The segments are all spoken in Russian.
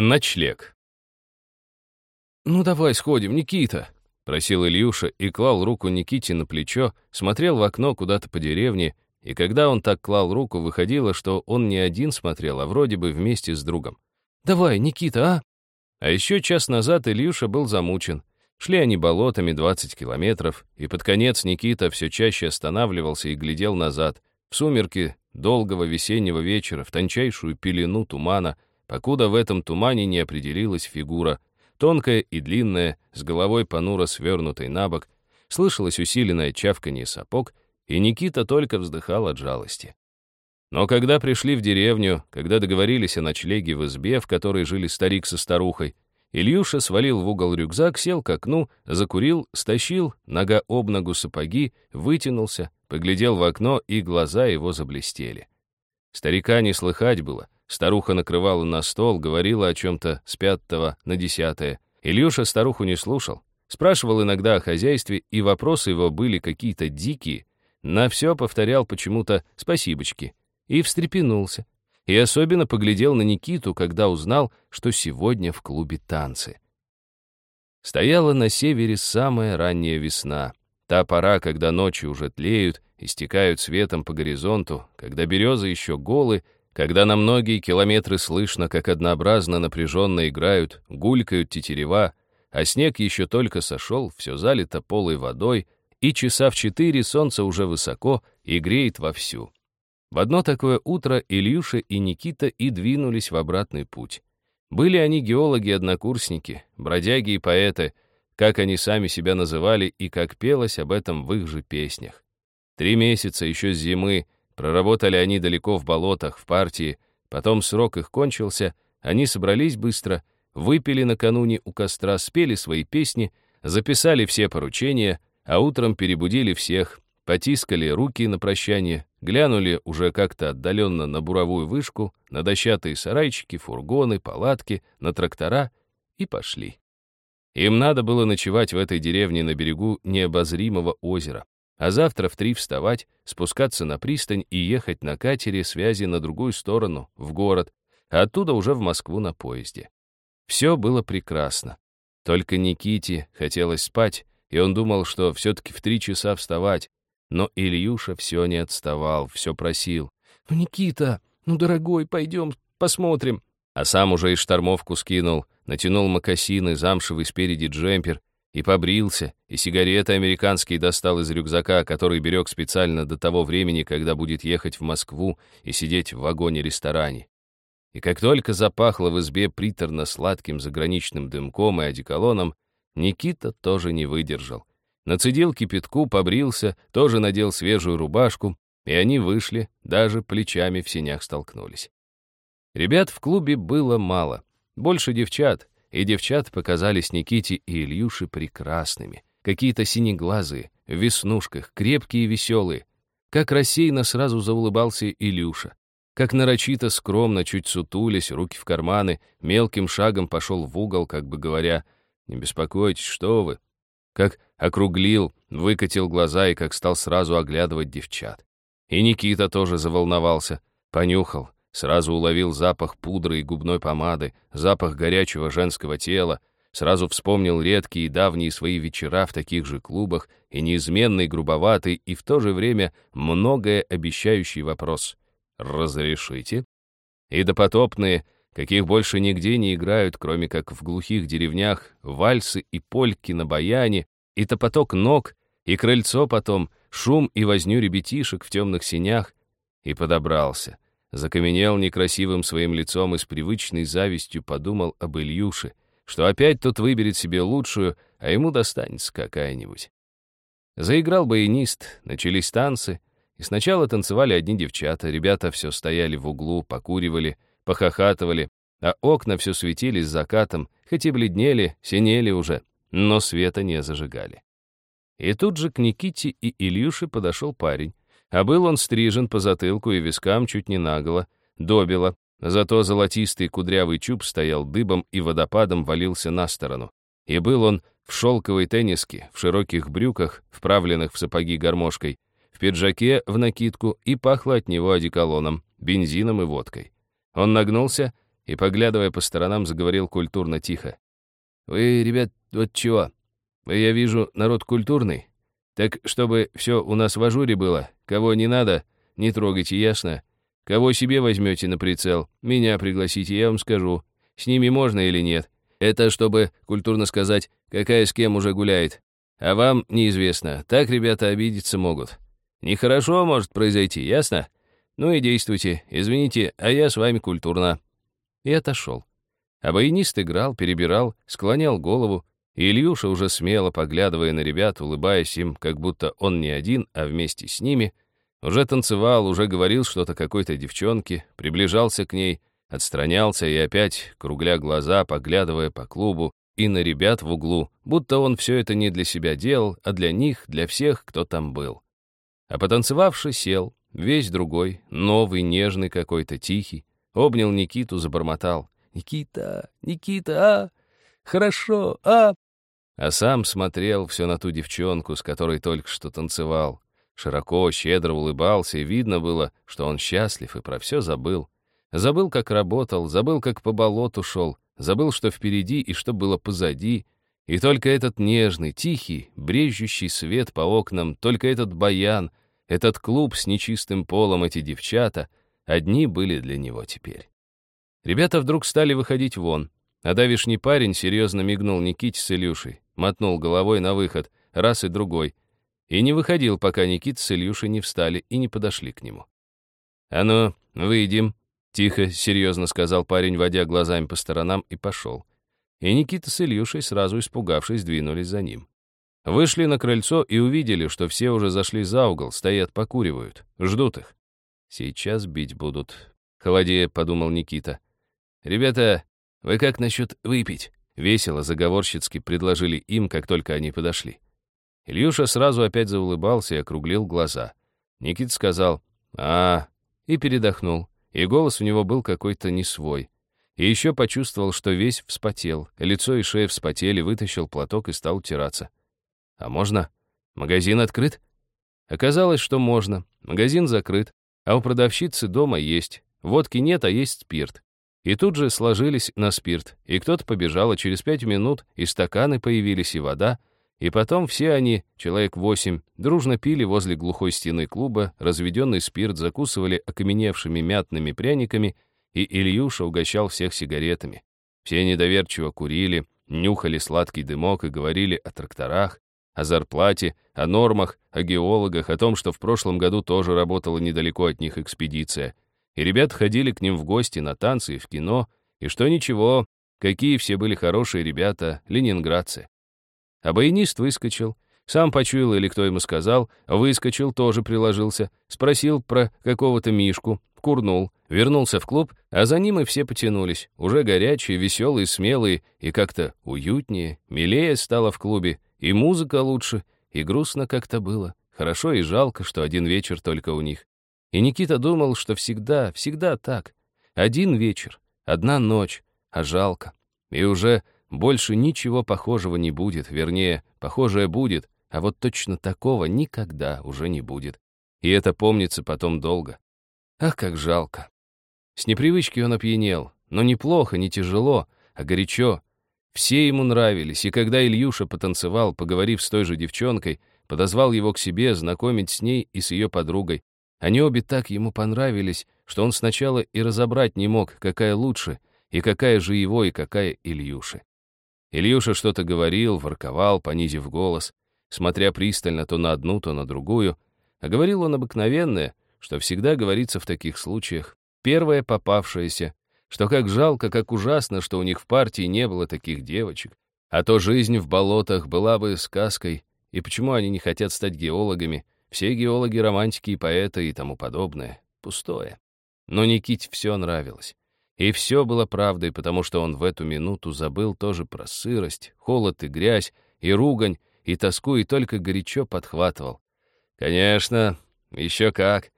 Ночлег. «Ну давай сходим, Никита», — просил Ильюша и клал руку Никите на плечо, смотрел в окно куда-то по деревне, и когда он так клал руку, выходило, что он не один смотрел, а вроде бы вместе с другом. «Давай, Никита, а?» А еще час назад Ильюша был замучен. Шли они болотами 20 километров, и под конец Никита все чаще останавливался и глядел назад, в сумерки долгого весеннего вечера, в тончайшую пелену тумана — покуда в этом тумане не определилась фигура, тонкая и длинная, с головой понуро свернутой на бок, слышалось усиленное чавканье сапог, и Никита только вздыхал от жалости. Но когда пришли в деревню, когда договорились о ночлеге в избе, в которой жили старик со старухой, Ильюша свалил в угол рюкзак, сел к окну, закурил, стащил нога об ногу сапоги, вытянулся, поглядел в окно, и глаза его заблестели. Старика не слыхать было — Старуха накрывала на стол, говорила о чем-то с пятого на десятое. Ильюша старуху не слушал. Спрашивал иногда о хозяйстве, и вопросы его были какие-то дикие. На все повторял почему-то «спасибочки». И встрепенулся. И особенно поглядел на Никиту, когда узнал, что сегодня в клубе танцы. Стояла на севере самая ранняя весна. Та пора, когда ночи уже тлеют, истекают светом по горизонту, когда березы еще голы, когда на многие километры слышно, как однообразно напряженно играют, гулькают тетерева, а снег еще только сошел, все залито полой водой, и часа в четыре солнце уже высоко и греет вовсю. В одно такое утро Ильюша и Никита и двинулись в обратный путь. Были они геологи-однокурсники, бродяги и поэты, как они сами себя называли и как пелось об этом в их же песнях. Три месяца еще с зимы Проработали они далеко в болотах, в партии, потом срок их кончился, они собрались быстро, выпили накануне у костра, спели свои песни, записали все поручения, а утром перебудили всех, потискали руки на прощание, глянули уже как-то отдаленно на буровую вышку, на дощатые сарайчики, фургоны, палатки, на трактора и пошли. Им надо было ночевать в этой деревне на берегу необозримого озера а завтра в три вставать, спускаться на пристань и ехать на катере связи на другую сторону, в город, а оттуда уже в Москву на поезде. Все было прекрасно. Только Никите хотелось спать, и он думал, что все-таки в три часа вставать. Но Ильюша все не отставал, все просил. «Ну, Никита, ну, дорогой, пойдем, посмотрим». А сам уже и штормовку скинул, натянул мокасины, замшевый спереди джемпер, и побрился, и сигареты американские достал из рюкзака, который берег специально до того времени, когда будет ехать в Москву и сидеть в вагоне-ресторане. И как только запахло в избе приторно-сладким заграничным дымком и одеколоном, Никита тоже не выдержал. Нацедил кипятку, побрился, тоже надел свежую рубашку, и они вышли, даже плечами в синях столкнулись. Ребят в клубе было мало, больше девчат — и девчат показались Никите и Ильюше прекрасными. Какие-то синеглазые, в веснушках, крепкие и веселые. Как рассеянно сразу заулыбался Илюша. Как нарочито скромно, чуть сутулясь, руки в карманы, мелким шагом пошел в угол, как бы говоря, «Не беспокойтесь, что вы?» Как округлил, выкатил глаза и как стал сразу оглядывать девчат. И Никита тоже заволновался, понюхал, Сразу уловил запах пудры и губной помады, запах горячего женского тела, сразу вспомнил редкие и давние свои вечера в таких же клубах и неизменный, грубоватый и в то же время многое обещающий вопрос «Разрешите?» И допотопные, каких больше нигде не играют, кроме как в глухих деревнях, вальсы и польки на баяне, и топоток ног, и крыльцо потом, шум и возню ребятишек в темных синях, и подобрался — закаменел некрасивым своим лицом и с привычной завистью подумал об Ильюше, что опять тот выберет себе лучшую, а ему достанется какая-нибудь. Заиграл баянист, начались танцы, и сначала танцевали одни девчата, ребята все стояли в углу, покуривали, похохатывали, а окна все светились закатом, хоть и бледнели, синели уже, но света не зажигали. И тут же к Никите и Ильюше подошел парень, а был он стрижен по затылку и вискам чуть не наголо, добило, зато золотистый кудрявый чуб стоял дыбом и водопадом валился на сторону. И был он в шелковой тенниске, в широких брюках, вправленных в сапоги гармошкой, в пиджаке в накидку и пахло от него одеколоном, бензином и водкой. Он нагнулся и, поглядывая по сторонам, заговорил культурно тихо. «Вы, ребят, вот чего? Вы, я вижу, народ культурный. Так, чтобы все у нас в ажуре было, кого не надо, не трогайте, ясно? Кого себе возьмете на прицел, меня пригласите, я вам скажу, с ними можно или нет. Это чтобы культурно сказать, какая с кем уже гуляет. А вам неизвестно, так ребята обидеться могут. Нехорошо может произойти, ясно? Ну и действуйте, извините, а я с вами культурно». И отошел. А баянист играл, перебирал, склонял голову, и Ильюша, уже смело поглядывая на ребят, улыбаясь им, как будто он не один, а вместе с ними, уже танцевал, уже говорил что-то какой-то девчонке, приближался к ней, отстранялся и опять, кругля глаза, поглядывая по клубу и на ребят в углу, будто он все это не для себя делал, а для них, для всех, кто там был. А потанцевавший сел, весь другой, новый, нежный какой-то, тихий, обнял Никиту, забормотал. «Никита, Никита, а! Хорошо, а!» А сам смотрел все на ту девчонку, с которой только что танцевал. Широко, щедро улыбался, и видно было, что он счастлив и про все забыл. Забыл, как работал, забыл, как по болоту шел, забыл, что впереди и что было позади, и только этот нежный, тихий, брежущий свет по окнам, только этот баян, этот клуб с нечистым полом, эти девчата, одни были для него теперь. Ребята вдруг стали выходить вон, а давишний парень серьезно мигнул Никите с Илюшей, мотнул головой на выход, раз и другой, и не выходил, пока Никита с Илюшей не встали и не подошли к нему. «А ну, выйдем», — тихо, серьезно сказал парень, водя глазами по сторонам, и пошел и Никита с Ильюшей, сразу испугавшись, двинулись за ним. Вышли на крыльцо и увидели, что все уже зашли за угол, стоят, покуривают, ждут их. «Сейчас бить будут», — холодея подумал Никита. «Ребята, вы как насчет выпить?» Весело, заговорщицки предложили им, как только они подошли. Ильюша сразу опять заулыбался и округлил глаза. Никит сказал «А...» и передохнул, и голос у него был какой-то не свой. И еще почувствовал, что весь вспотел, лицо и шея вспотели, вытащил платок и стал утираться. «А можно? Магазин открыт?» Оказалось, что можно. Магазин закрыт, а у продавщицы дома есть. Водки нет, а есть спирт. И тут же сложились на спирт, и кто-то побежал, а через пять минут и стаканы появились, и вода, и потом все они, человек восемь, дружно пили возле глухой стены клуба, разведенный спирт закусывали окаменевшими мятными пряниками и Ильюша угощал всех сигаретами. Все недоверчиво курили, нюхали сладкий дымок и говорили о тракторах, о зарплате, о нормах, о геологах, о том, что в прошлом году тоже работала недалеко от них экспедиция. И ребят ходили к ним в гости на танцы и в кино, и что ничего, какие все были хорошие ребята, ленинградцы. А баянист выскочил, сам почуял или кто ему сказал, выскочил, тоже приложился, спросил про какого-то Мишку, курнул, вернулся в клуб, а за ним и все потянулись, уже горячие, веселые, смелые, и как-то уютнее, милее стало в клубе, и музыка лучше, и грустно как-то было, хорошо и жалко, что один вечер только у них. И Никита думал, что всегда, всегда так. Один вечер, одна ночь, а жалко. И уже больше ничего похожего не будет, вернее, похожее будет, а вот точно такого никогда уже не будет. И это помнится потом долго. Ах, как жалко. С непривычки он опьянел, но неплохо, не тяжело, а горячо. Все ему нравились, и когда Ильюша потанцевал, поговорив с той же девчонкой, подозвал его к себе, знакомить с ней и с ее подругой, они обе так ему понравились, что он сначала и разобрать не мог, какая лучше, и какая же его, и какая Ильюши. Ильюша что-то говорил, ворковал, понизив голос, смотря пристально то на одну, то на другую, а говорил он обыкновенное, что всегда говорится в таких случаях, первое попавшееся, что как жалко, как ужасно, что у них в партии не было таких девочек, а то жизнь в болотах была бы сказкой, и почему они не хотят стать геологами, все геологи, романтики и поэты и тому подобное, пустое. Но Никите все нравилось. И все было правдой, потому что он в эту минуту забыл тоже про сырость, холод и грязь, и ругань, и тоску, и только горячо подхватывал. Конечно, еще как.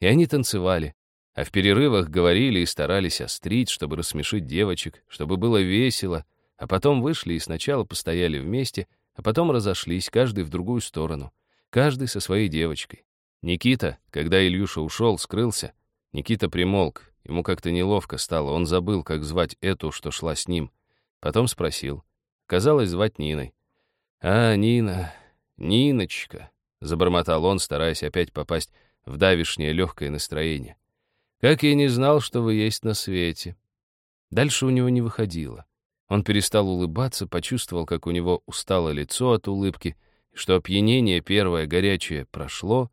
И они танцевали, а в перерывах говорили и старались острить, чтобы рассмешить девочек, чтобы было весело, а потом вышли и сначала постояли вместе, а потом разошлись, каждый в другую сторону, каждый со своей девочкой. Никита, когда Ильюша ушел, скрылся, Никита примолк, Ему как-то неловко стало, он забыл, как звать эту, что шла с ним. Потом спросил. Казалось, звать Ниной. «А, Нина, Ниночка», — забормотал он, стараясь опять попасть в давишнее легкое настроение. «Как я не знал, что вы есть на свете». Дальше у него не выходило. Он перестал улыбаться, почувствовал, как у него устало лицо от улыбки, что опьянение первое горячее прошло,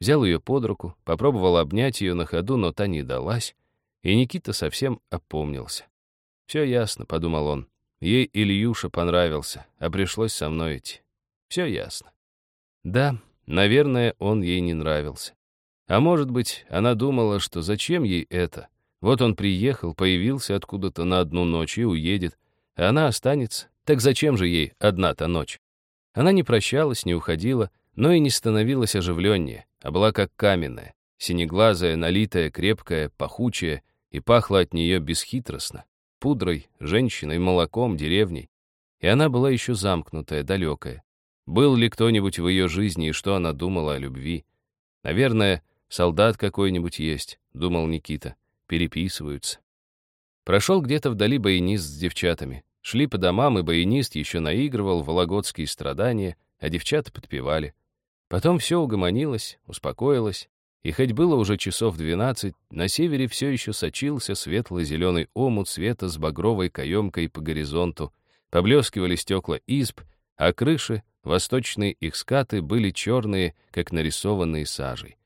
взял ее под руку, попробовал обнять ее на ходу, но та не далась, и Никита совсем опомнился. «Все ясно», — подумал он. Ей Ильюша понравился, а пришлось со мной идти. Все ясно. Да, наверное, он ей не нравился. А может быть, она думала, что зачем ей это? Вот он приехал, появился откуда-то на одну ночь и уедет, а она останется. Так зачем же ей одна-то ночь? Она не прощалась, не уходила, но и не становилась оживленнее, а была как каменная, синеглазая, налитая, крепкая, пахучая, и пахла от нее бесхитростно пудрой, женщиной, молоком, деревней. И она была еще замкнутая, далекая. Был ли кто-нибудь в ее жизни и что она думала о любви? Наверное, солдат какой-нибудь есть, думал Никита. Переписываются. Прошел где-то вдали баянист с девчатами. Шли по домам, и баянист еще наигрывал вологодские страдания, а девчата подпевали. Потом все угомонилось, успокоилось, и хоть было уже часов двенадцать, на севере все еще сочился светло-зеленый омут света с багровой каемкой по горизонту, поблескивали стекла изб, а крыши, восточные их скаты, были черные, как нарисованные сажей.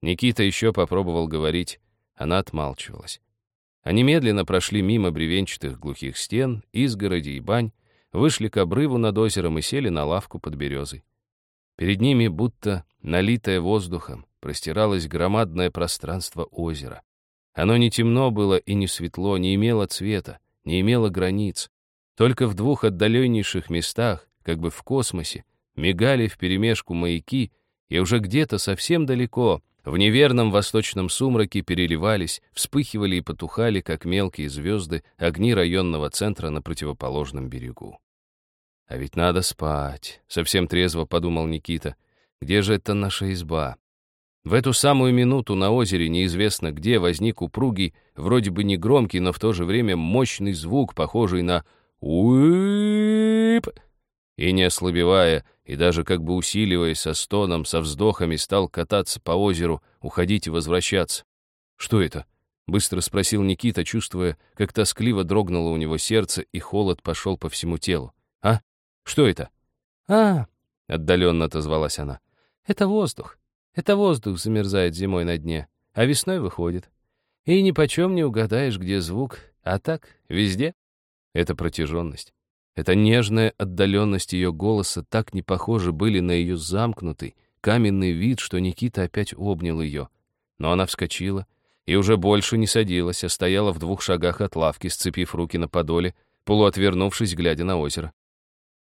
Никита еще попробовал говорить, она отмалчивалась. Они медленно прошли мимо бревенчатых глухих стен, изгороди и бань, вышли к обрыву над озером и сели на лавку под березой. Перед ними, будто налитое воздухом, простиралось громадное пространство озера. Оно не темно было и не светло, не имело цвета, не имело границ. Только в двух отдаленнейших местах, как бы в космосе, мигали вперемешку маяки, и уже где-то совсем далеко, в неверном восточном сумраке переливались, вспыхивали и потухали, как мелкие звезды, огни районного центра на противоположном берегу. «А ведь надо спать», — совсем трезво подумал Никита. «Где же это наша изба? В эту самую минуту на озере неизвестно где возник упругий, вроде бы негромкий, но в то же время мощный звук, похожий на «уип», и не ослабевая, и даже как бы усиливаясь со стоном, со вздохами, стал кататься по озеру, уходить и возвращаться. «Что это?» — быстро спросил Никита, чувствуя, как тоскливо дрогнуло у него сердце, и холод пошел по всему телу. «А? Что это?» «А!» — отдаленно отозвалась она. «Это воздух. Это воздух замерзает зимой на дне, а весной выходит. И ни почем не угадаешь, где звук, а так, везде. Это протяженность. Эта нежная отдаленность ее голоса так не похожи были на ее замкнутый, каменный вид, что Никита опять обнял ее. Но она вскочила и уже больше не садилась, а стояла в двух шагах от лавки, сцепив руки на подоле, полуотвернувшись, глядя на озеро.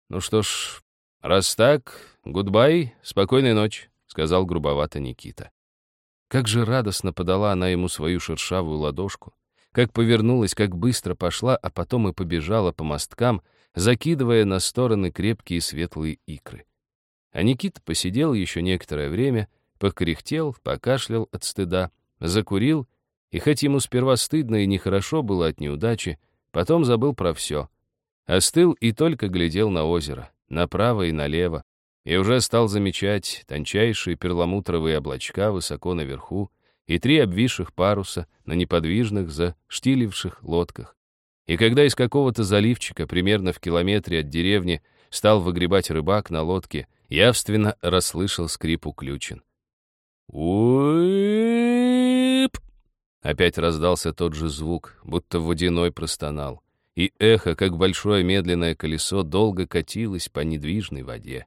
«Ну что ж, раз так, гудбай, спокойной ночи», сказал грубовато Никита. Как же радостно подала она ему свою шершавую ладошку, как повернулась, как быстро пошла, а потом и побежала по мосткам, закидывая на стороны крепкие светлые икры. А Никита посидел еще некоторое время, покряхтел, покашлял от стыда, закурил, и хоть ему сперва стыдно и нехорошо было от неудачи, потом забыл про все. Остыл и только глядел на озеро, направо и налево, и уже стал замечать тончайшие перламутровые облачка высоко наверху и три обвисших паруса на неподвижных заштиливших лодках. И когда из какого-то заливчика, примерно в километре от деревни, стал выгребать рыбак на лодке, явственно расслышал скрип уключен. «Уип!» Опять раздался тот же звук, будто водяной простонал, и эхо, как большое медленное колесо, долго катилось по недвижной воде.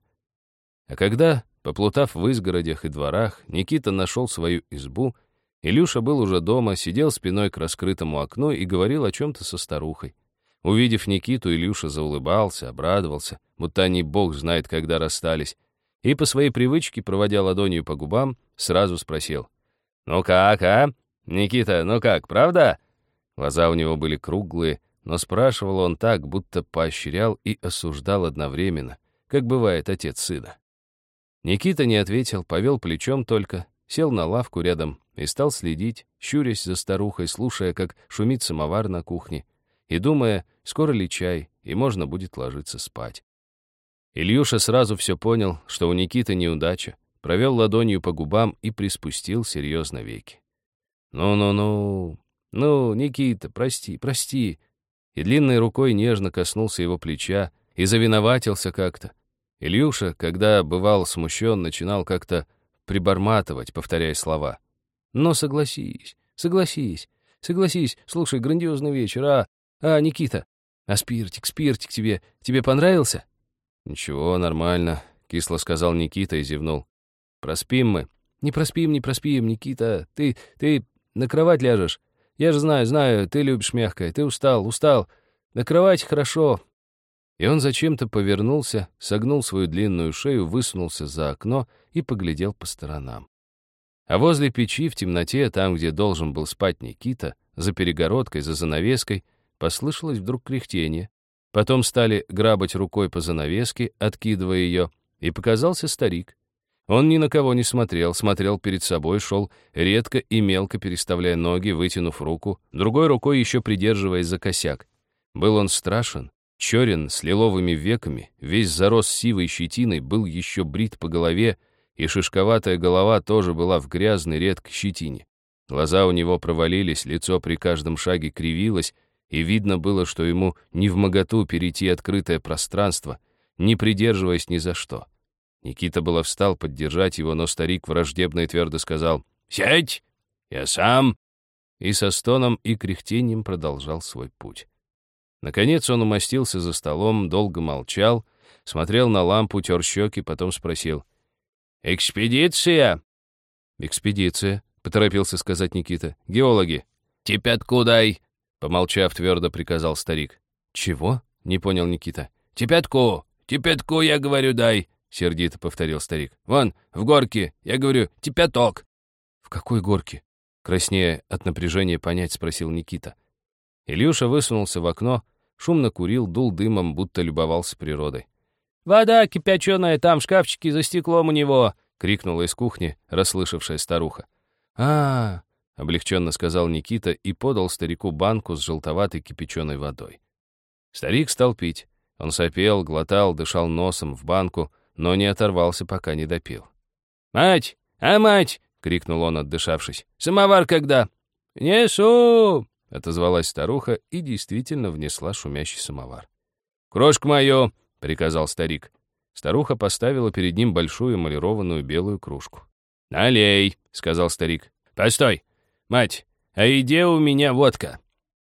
А когда, поплутав в изгородях и дворах, Никита нашел свою избу, Илюша был уже дома, сидел спиной к раскрытому окну и говорил о чем-то со старухой. Увидев Никиту, Илюша заулыбался, обрадовался, будто они бог знает, когда расстались, и по своей привычке, проводя ладонью по губам, сразу спросил. «Ну как, а? Никита, ну как, правда?» Глаза у него были круглые, но спрашивал он так, будто поощрял и осуждал одновременно, как бывает отец сына. Никита не ответил, повел плечом только, сел на лавку рядом и стал следить, щурясь за старухой, слушая, как шумит самовар на кухне, и думая, скоро ли чай, и можно будет ложиться спать. Ильюша сразу все понял, что у Никиты неудача, провел ладонью по губам и приспустил серьезно веки. «Ну-ну-ну, ну, Никита, прости, прости». И длинной рукой нежно коснулся его плеча и завиноватился как-то. Ильюша, когда бывал смущен, начинал как-то приборматывать, повторяя слова. «Но согласись, согласись, согласись, слушай, грандиозный вечер, а, а, Никита, а спиртик, спиртик тебе, тебе понравился?» «Ничего, нормально», — кисло сказал Никита и зевнул. «Проспим мы». «Не проспим, не проспим, Никита, ты, ты на кровать ляжешь. Я же знаю, знаю, ты любишь мягкое, ты устал, устал. На кровать хорошо, и он зачем-то повернулся, согнул свою длинную шею, высунулся за окно и поглядел по сторонам. А возле печи, в темноте, там, где должен был спать Никита, за перегородкой, за занавеской, послышалось вдруг кряхтение. Потом стали грабать рукой по занавеске, откидывая ее, и показался старик. Он ни на кого не смотрел, смотрел перед собой, шел редко и мелко переставляя ноги, вытянув руку, другой рукой еще придерживаясь за косяк. Был он страшен, Чорин с лиловыми веками, весь зарос сивой щетиной, был еще брит по голове, и шишковатая голова тоже была в грязной редкой щетине. Глаза у него провалились, лицо при каждом шаге кривилось, и видно было, что ему не в моготу перейти открытое пространство, не придерживаясь ни за что. Никита было встал поддержать его, но старик враждебно и твердо сказал «Сядь! Я сам!» и со стоном и кряхтением продолжал свой путь. Наконец он умостился за столом, долго молчал, смотрел на лампу, тер щеки, потом спросил. «Экспедиция?» «Экспедиция», — поторопился сказать Никита. «Геологи». «Тепятку дай», — помолчав, твердо приказал старик. «Чего?» — не понял Никита. «Тепятку! Тепятку, я говорю, дай!» — сердито повторил старик. «Вон, в горке, я говорю, тепяток!» «В какой горке?» — краснея от напряжения понять, спросил Никита. Ильюша высунулся в окно, шумно курил, дул дымом, будто любовался природой. «Вода кипяченая там, в шкафчике, за стеклом у него!» — крикнула из кухни расслышавшая старуха. а, -а, -а облегченно сказал Никита и подал старику банку с желтоватой кипяченой водой. Старик стал пить. Он сопел, глотал, дышал носом в банку, но не оторвался, пока не допил. «Мать! А мать!» — крикнул он, отдышавшись. «Самовар когда?» «Несу!» — отозвалась старуха и действительно внесла шумящий самовар. «Крошку мою!» — приказал старик. Старуха поставила перед ним большую эмалированную белую кружку. «Налей!» — сказал старик. «Постой! Мать, а иде у меня водка!»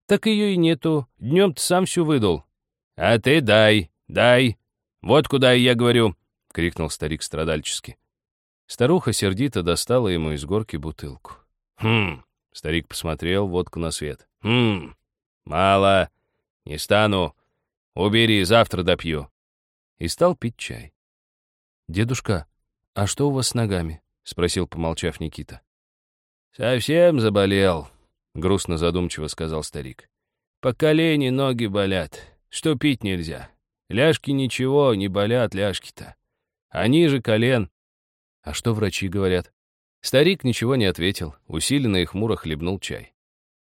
«Так ее и нету. Днем ты сам всю выдал». «А ты дай, дай! Водку дай, я говорю!» — крикнул старик страдальчески. Старуха сердито достала ему из горки бутылку. «Хм, Старик посмотрел водку на свет. «Хм, мало. Не стану. Убери, завтра допью». И стал пить чай. «Дедушка, а что у вас с ногами?» — спросил, помолчав Никита. «Совсем заболел», — грустно задумчиво сказал старик. «По колени ноги болят. Что пить нельзя? Ляжки ничего, не болят ляжки-то. А ниже колен...» «А что врачи говорят?» Старик ничего не ответил, усиленно и хмуро хлебнул чай.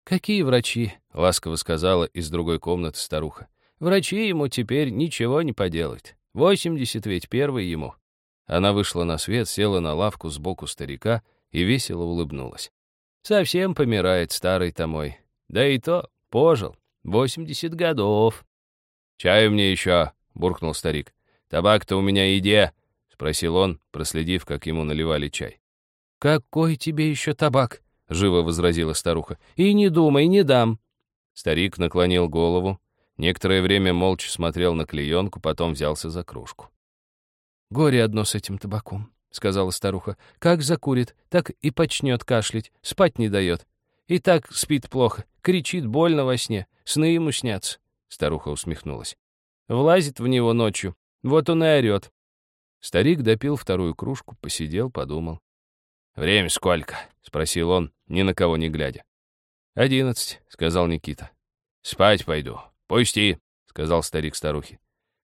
«Какие врачи?» — ласково сказала из другой комнаты старуха. «Врачи ему теперь ничего не поделают. Восемьдесят ведь первый ему». Она вышла на свет, села на лавку сбоку старика и весело улыбнулась. «Совсем помирает старый-то мой. Да и то пожил. Восемьдесят годов». «Чаю мне еще», — буркнул старик. «Табак-то у меня иде», — спросил он, проследив, как ему наливали чай. «Какой тебе еще табак?» — живо возразила старуха. «И не думай, не дам». Старик наклонил голову, некоторое время молча смотрел на клеенку, потом взялся за кружку. «Горе одно с этим табаком», — сказала старуха. «Как закурит, так и почнет кашлять, спать не дает. И так спит плохо, кричит больно во сне, сны ему снятся». Старуха усмехнулась. «Влазит в него ночью, вот он и орет». Старик допил вторую кружку, посидел, подумал. «Время сколько?» — спросил он, ни на кого не глядя. «Одиннадцать», — сказал Никита. «Спать пойду. Пусти», — сказал старик старухе.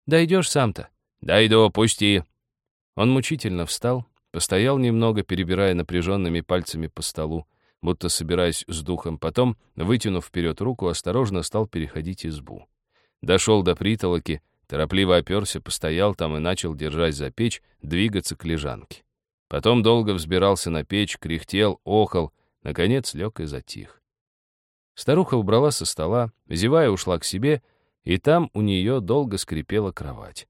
«Дойдешь сам-то?» «Дойду, пусти». Он мучительно встал, постоял немного, перебирая напряженными пальцами по столу, будто собираясь с духом, потом, вытянув вперед руку, осторожно стал переходить избу. Дошел до притолоки, торопливо оперся, постоял там и начал, держась за печь, двигаться к лежанке. Потом долго взбирался на печь, кряхтел, охал, наконец лег и затих. Старуха убрала со стола, зевая ушла к себе, и там у нее долго скрипела кровать.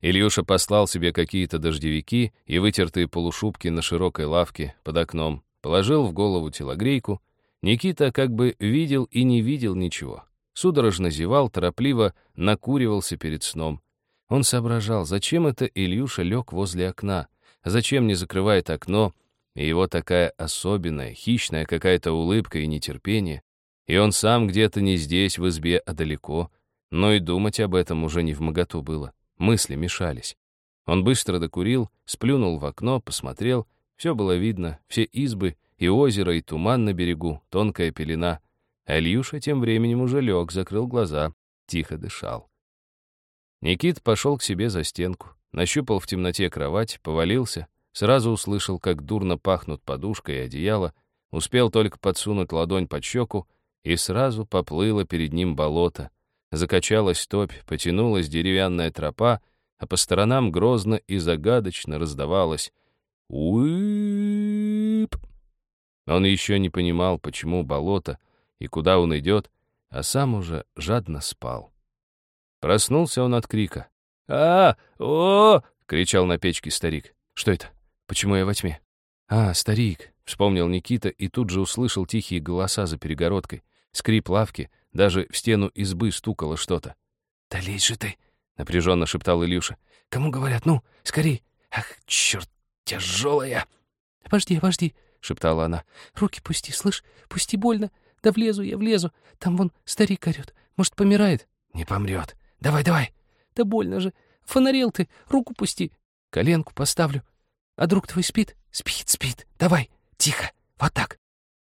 Ильюша послал себе какие-то дождевики и вытертые полушубки на широкой лавке под окном, положил в голову телогрейку. Никита как бы видел и не видел ничего. Судорожно зевал, торопливо накуривался перед сном. Он соображал, зачем это Ильюша лег возле окна, зачем не закрывает окно, и его такая особенная, хищная какая-то улыбка и нетерпение, и он сам где-то не здесь, в избе, а далеко, но и думать об этом уже не в моготу было. Мысли мешались. Он быстро докурил, сплюнул в окно, посмотрел. Все было видно, все избы, и озеро, и туман на берегу, тонкая пелена. А Ильюша тем временем уже лег, закрыл глаза, тихо дышал. Никит пошел к себе за стенку, нащупал в темноте кровать, повалился, сразу услышал, как дурно пахнут подушка и одеяло, успел только подсунуть ладонь под щеку, и сразу поплыло перед ним болото, Закачалась топь, потянулась деревянная тропа, а по сторонам грозно и загадочно раздавалось «Уип». Он еще не понимал, почему болото и куда он идет, а сам уже жадно спал. Проснулся он от крика. А о кричал на печке старик. «Что это? Почему я во тьме?» «А, старик!» — вспомнил Никита и тут же услышал тихие голоса за перегородкой, скрип лавки, даже в стену избы стукало что-то. «Да лезь же ты!» — напряженно шептал Илюша. «Кому говорят? Ну, скорей! Ах, черт, тяжелая!» «Обожди, обожди!» — шептала она. «Руки пусти, слышь? Пусти больно! Да влезу я, влезу! Там вон старик орёт. Может, помирает?» «Не помрет. Давай, давай!» «Да больно же! Фонарел ты! Руку пусти! Коленку поставлю. А друг твой спит? Спит, спит. Давай, тихо, вот так!»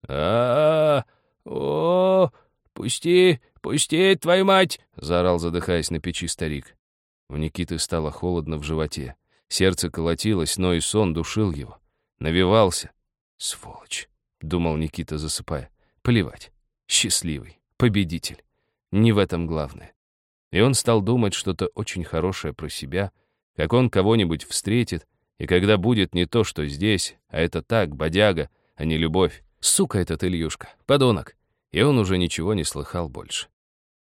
«А-а-а! О-о-о!» «Пусти! Пусти, твою мать!» — заорал, задыхаясь на печи старик. У Никиты стало холодно в животе. Сердце колотилось, но и сон душил его. Навивался. «Сволочь!» — думал Никита, засыпая. «Плевать. Счастливый. Победитель. Не в этом главное». И он стал думать что-то очень хорошее про себя, как он кого-нибудь встретит, и когда будет не то, что здесь, а это так, бодяга, а не любовь. Сука этот Ильюшка, подонок и он уже ничего не слыхал больше.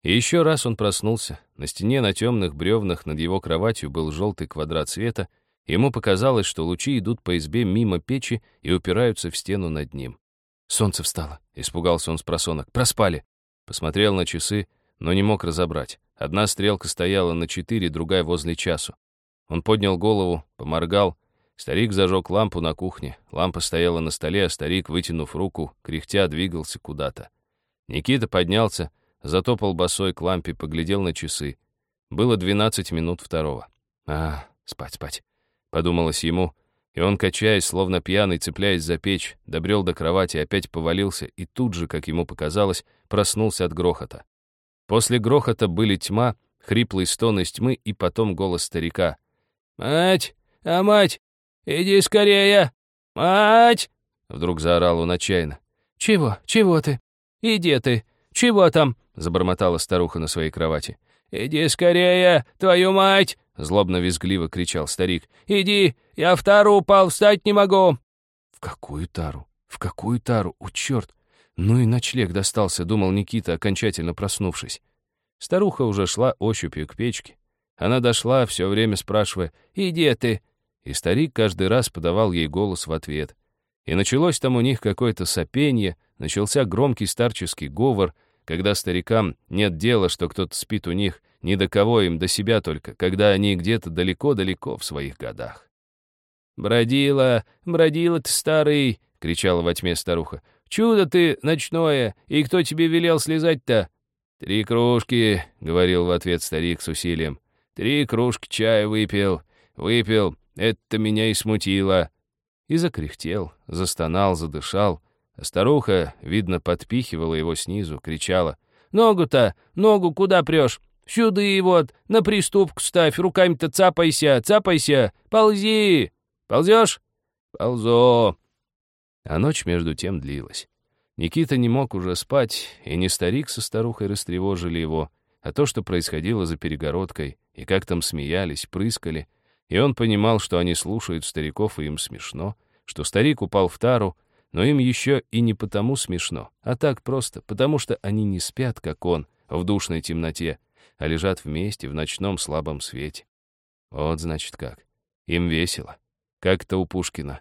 И еще раз он проснулся. На стене на темных бревнах над его кроватью был желтый квадрат света, ему показалось, что лучи идут по избе мимо печи и упираются в стену над ним. Солнце встало, испугался он с просонок. Проспали. Посмотрел на часы, но не мог разобрать. Одна стрелка стояла на четыре, другая возле часу. Он поднял голову, поморгал. Старик зажег лампу на кухне. Лампа стояла на столе, а старик, вытянув руку, кряхтя, двигался куда-то. Никита поднялся, затопал босой к лампе, поглядел на часы. Было двенадцать минут второго. «А, спать, спать», — подумалось ему, и он, качаясь, словно пьяный, цепляясь за печь, добрел до кровати, опять повалился и тут же, как ему показалось, проснулся от грохота. После грохота были тьма, хриплый стон из тьмы и потом голос старика. «Мать! А мать! Иди скорее! Мать!» Вдруг заорал он отчаянно. «Чего? Чего ты?» «Иди ты! Чего там?» — забормотала старуха на своей кровати. «Иди скорее, твою мать!» — злобно-визгливо кричал старик. «Иди! Я в тару упал, встать не могу!» «В какую тару? В какую тару? У черт!» Ну и ночлег достался, думал Никита, окончательно проснувшись. Старуха уже шла ощупью к печке. Она дошла, все время спрашивая «Иди ты!» И старик каждый раз подавал ей голос в ответ. И началось там у них какое-то сопение, начался громкий старческий говор, когда старикам нет дела, что кто-то спит у них, ни до кого им, до себя только, когда они где-то далеко-далеко в своих годах. «Бродила, бродила ты, старый!» — кричала во тьме старуха. «Чудо ты ночное! И кто тебе велел слезать-то?» «Три кружки», — говорил в ответ старик с усилием. «Три кружки чая выпил. Выпил. Это меня и смутило и закряхтел, застонал, задышал. А старуха, видно, подпихивала его снизу, кричала. «Ногу-то! Ногу куда прешь? Сюды вот, на приступку ставь, руками-то цапайся, цапайся, ползи! Ползешь? Ползо!» А ночь между тем длилась. Никита не мог уже спать, и не старик со старухой растревожили его, а то, что происходило за перегородкой, и как там смеялись, прыскали, и он понимал, что они слушают стариков, и им смешно, что старик упал в тару, но им еще и не потому смешно, а так просто, потому что они не спят, как он, в душной темноте, а лежат вместе в ночном слабом свете. Вот, значит, как. Им весело. Как-то у Пушкина.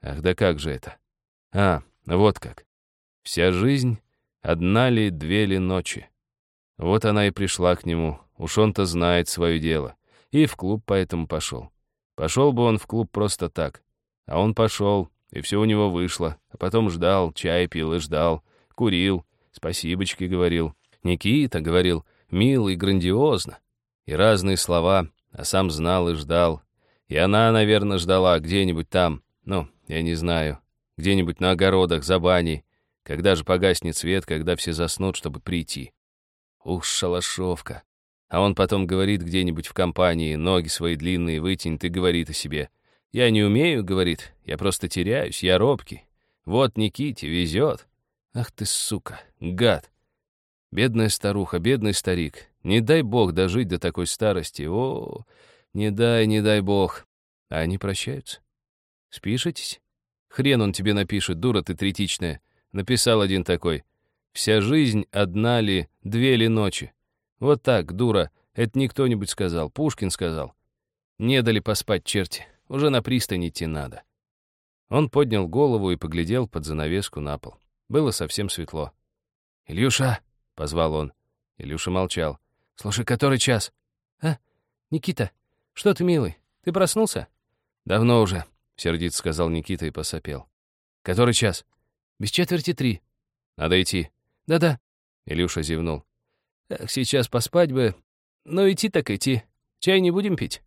Ах, да как же это? А, вот как. Вся жизнь — одна ли, две ли ночи. Вот она и пришла к нему, уж он-то знает свое дело. И в клуб поэтому пошел. Пошел бы он в клуб просто так. А он пошел, и все у него вышло. А потом ждал, чай пил и ждал. Курил, спасибочки говорил. Никита говорил, милый, грандиозно. И разные слова, а сам знал и ждал. И она, наверное, ждала где-нибудь там, ну, я не знаю, где-нибудь на огородах, за баней, когда же погаснет свет, когда все заснут, чтобы прийти? Ух, шалашовка. А он потом говорит где-нибудь в компании, ноги свои длинные вытянет и говорит о себе. «Я не умею», — говорит, — «я просто теряюсь, я робкий. Вот Никите везет». Ах ты, сука, гад. Бедная старуха, бедный старик. Не дай бог дожить до такой старости. О, не дай, не дай бог. А они прощаются. Спишетесь? Хрен он тебе напишет, дура ты третичная. Написал один такой. «Вся жизнь одна ли, две ли ночи?» Вот так, дура, это не кто-нибудь сказал, Пушкин сказал. Не дали поспать черти, уже на пристань идти надо. Он поднял голову и поглядел под занавеску на пол. Было совсем светло. «Илюша!» — позвал он. Илюша молчал. «Слушай, который час?» «А, Никита, что ты, милый, ты проснулся?» «Давно уже», — сердито сказал Никита и посопел. «Который час?» Без четверти три. Надо идти. Да-да. Илюша зевнул. Эх, сейчас поспать бы. Но идти так идти. Чай не будем пить?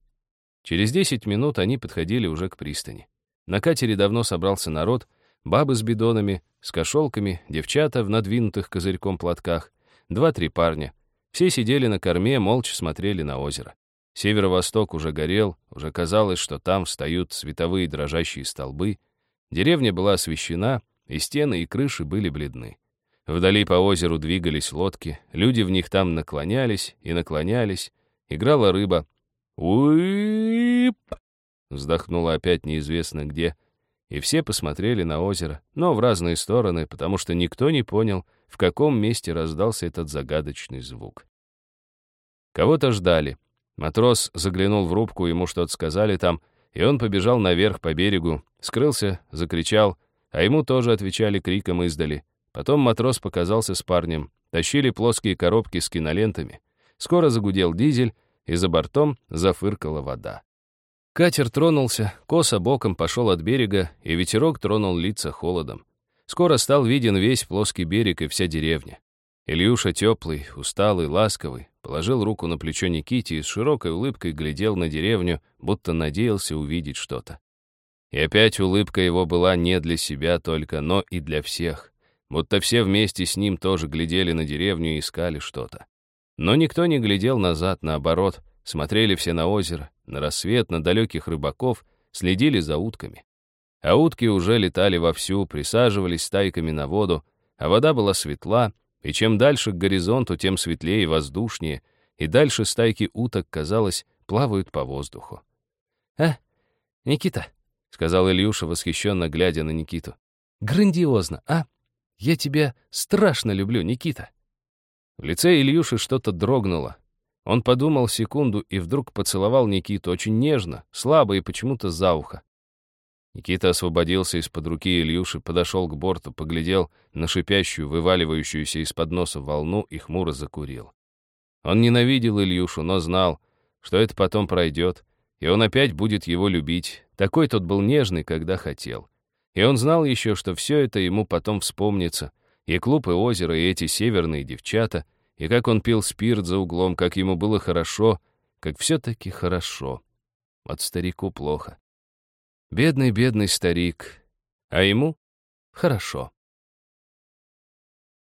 Через десять минут они подходили уже к пристани. На катере давно собрался народ, бабы с бидонами, с кошелками, девчата в надвинутых козырьком платках, два-три парня. Все сидели на корме, молча смотрели на озеро. Северо-восток уже горел, уже казалось, что там встают световые дрожащие столбы. Деревня была освещена, и стены, и крыши были бледны. Вдали по озеру двигались лодки, люди в них там наклонялись и наклонялись, играла рыба. «Уип!» вздохнула опять неизвестно где, и все посмотрели на озеро, но в разные стороны, потому что никто не понял, в каком месте раздался этот загадочный звук. Кого-то ждали. Матрос заглянул в рубку, ему что-то сказали там, и он побежал наверх по берегу, скрылся, закричал — а ему тоже отвечали криком издали. Потом матрос показался с парнем. Тащили плоские коробки с кинолентами. Скоро загудел дизель, и за бортом зафыркала вода. Катер тронулся, косо боком пошел от берега, и ветерок тронул лица холодом. Скоро стал виден весь плоский берег и вся деревня. Ильюша теплый, усталый, ласковый, положил руку на плечо Никите и с широкой улыбкой глядел на деревню, будто надеялся увидеть что-то. И опять улыбка его была не для себя только, но и для всех. Будто все вместе с ним тоже глядели на деревню и искали что-то. Но никто не глядел назад, наоборот, смотрели все на озеро, на рассвет, на далеких рыбаков, следили за утками. А утки уже летали вовсю, присаживались стайками на воду, а вода была светла, и чем дальше к горизонту, тем светлее и воздушнее, и дальше стайки уток, казалось, плавают по воздуху. «А, Никита!» — сказал Ильюша, восхищенно глядя на Никиту. «Грандиозно, а? Я тебя страшно люблю, Никита!» В лице Ильюши что-то дрогнуло. Он подумал секунду и вдруг поцеловал Никиту очень нежно, слабо и почему-то за ухо. Никита освободился из-под руки Ильюши, подошел к борту, поглядел на шипящую, вываливающуюся из-под носа волну и хмуро закурил. Он ненавидел Ильюшу, но знал, что это потом пройдет, и он опять будет его любить. Такой тот был нежный, когда хотел. И он знал еще, что все это ему потом вспомнится. И клуб, и озеро, и эти северные девчата, и как он пил спирт за углом, как ему было хорошо, как все-таки хорошо. От старику плохо. Бедный, бедный старик. А ему хорошо.